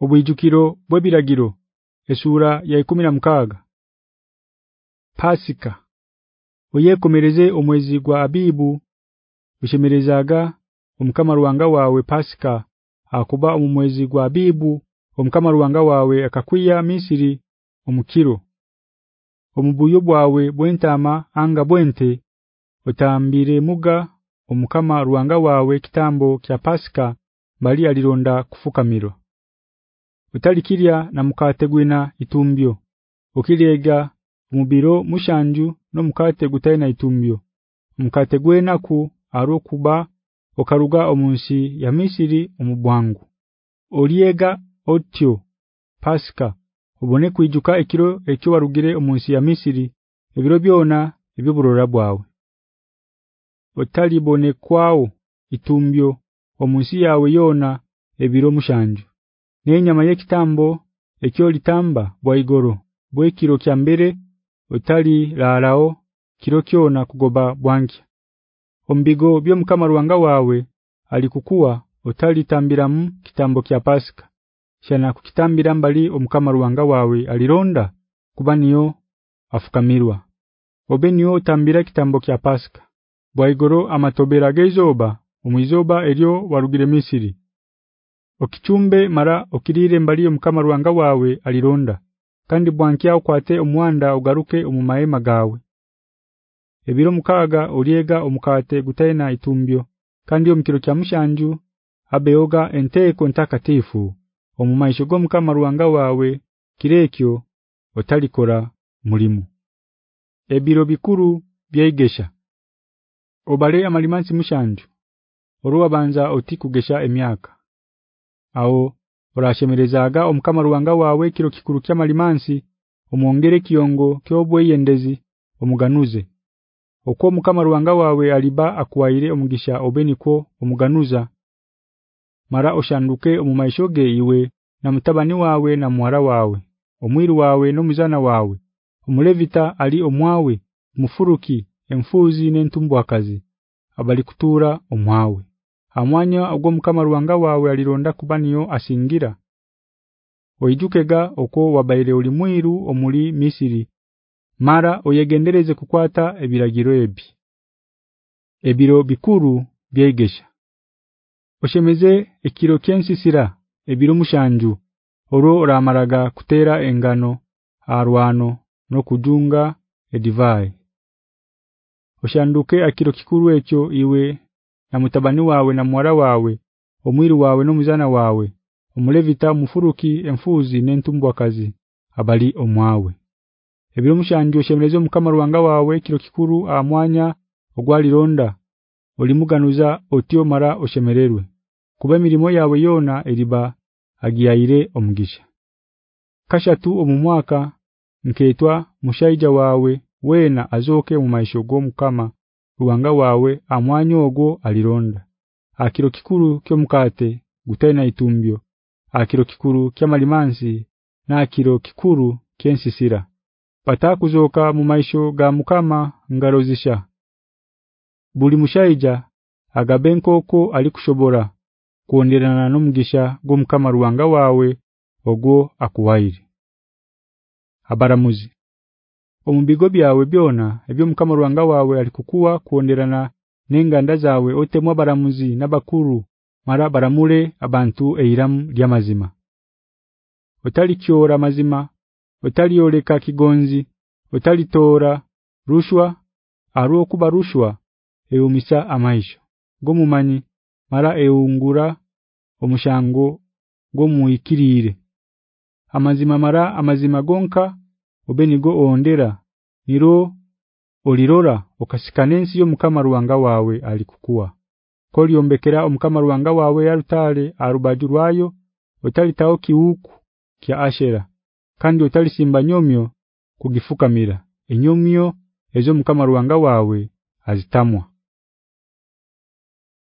Obwijukiro bwebiragiro esura ya 16 Pasika Oyekomereze omwezi gwa Abibu ushemerezaga omukama ruwanga wawe Pasika akuba omwezi gwa Abibu omukama ruwanga wawe akakwiya Misiri omukiro. Omubuyo bwawe bwentama anga bwente otambire muga omukama ruwanga wawe kitambo kya Pasika bali alironda kufukamiro utalikirya na mukate gwina itumbyo okirega mubiro mushanju no mukate gutaina itumbyo. Mukate gwenaku arokuba okaruga omunsi ya Misiri omubwangu. Oliega otyo Pasika ubone kwijuka ekiro ekyo warugire omunsi ya Misiri ebiro byona ebyo burora bwawe. Otalibone kwao itumbyo omunsi yawe yona ebiro mushanju nenyama yekitambo ekyo litamba bwaigoro bwekiro kya mbere otali lalao kiro kyona kugoba bwanki ombigo byo mukama ruwanga wawe alikukua otali tambiramu kitambo kya pasika shana kukitambira mbali omukama ruwanga wawe alironda kuba niyo afukamirwa. Obenyo tambira kitambo kya pasika bwaigoro amatobera gezoba omwizoba eliyo warugire Misiri okichumbe mara okirire mbali omukama ruwanga wawe alironda kandi bwankia ukwate omwanda ugaruke omumaema gawe ebiro mukaga oliega omukate gutaina itumbyo kandi omukiro kya mushanju abeoga enteko ntakatifu omumaisho gomukama ruwanga wawe kirekyo otalikora mulimu. Ebiro bikuru byegesha obale amalimansi mushanju. Oruwa banza otikugesha emyaka ao orashemerezaga omukama ruwanga wawe kiro kikuru kya malimansi omwongere kiyongo kyobwe yendezi omuganuze. Okwo mukama ruwanga wawe aliba akwaire omugisha obeniko omuganuza. Mara oshanduke omumaishoge iwe na mutabani wawe na mwara wawe omwiru wawe no muzana wawe omulevita ali omwawe mufuruki emfuzi n'entumbwa kazi abali kutura omwawe amwanya ogwo mukama ruwanga wawe alironda kubaniyo asingira. Oijukega oko wabaire uli mwiru omuli Misiri. Mara oyegendereze kukwata ebiragiro ebi ebiro bikuru byegesha. Oshemeze ekiro kyensisira ebiro mushanju oro ramaraga kutera engano arwano no kujunga edivai. Oshanduke akiro kikuru ekyo iwe na mutabani wawe na mwara wawe omwiri wawe no muzana wawe omulevita mufuruki emfuzi n'entumbwa kazi abali omwawe. Ebiro mushanju shemerezo mukama ruwanga wawe kiro kikuru amwanya ogwalironda olimuganuza otio mara oshemererwe kuba mirimo yawe yona eriba agiyaire omugisha. Kashatu omumwaka nketwa mushaija wawe wena azoke mu maisho go mukama ruwanga wawe amwanyo ogwo alironda akiro kikuru kyo mukate gutaina itumbyo. Akiro kikuru kya malimansi na akiro kikuru kyensisira patakuzoka mu maisho ga mukama ngarozisha buli mushaija agabenkoko alikushobora kuonderana n'omugisha go mukama ruwanga wawe ogwo akuwaire. Abaramuzi omubigo byawe byona ebyo mukama ruwanga wawe alikukuwa kuonderana n'enganda zawe otemwa baramuzi nabakuru mara baramule abantu eiramu lyamazima otalikyora mazima otalioleka kigonzi otalitora rushwa aruo kuba rushwa eumisa amaisho. Gomumanyi mara eungura omushango gomuikirire amazima mara amazima gonka obenigo ondera niro olirora okasikanensi yo mukama ruwanga wawe alikukua koliombekera omukama ruwanga wawe yarutale arubajurwayo otalitao kiuku kya ashera kandi otalisimba nyomyo kugifukamira. Enyomyo ezo mukama ruwanga wawe azitamwa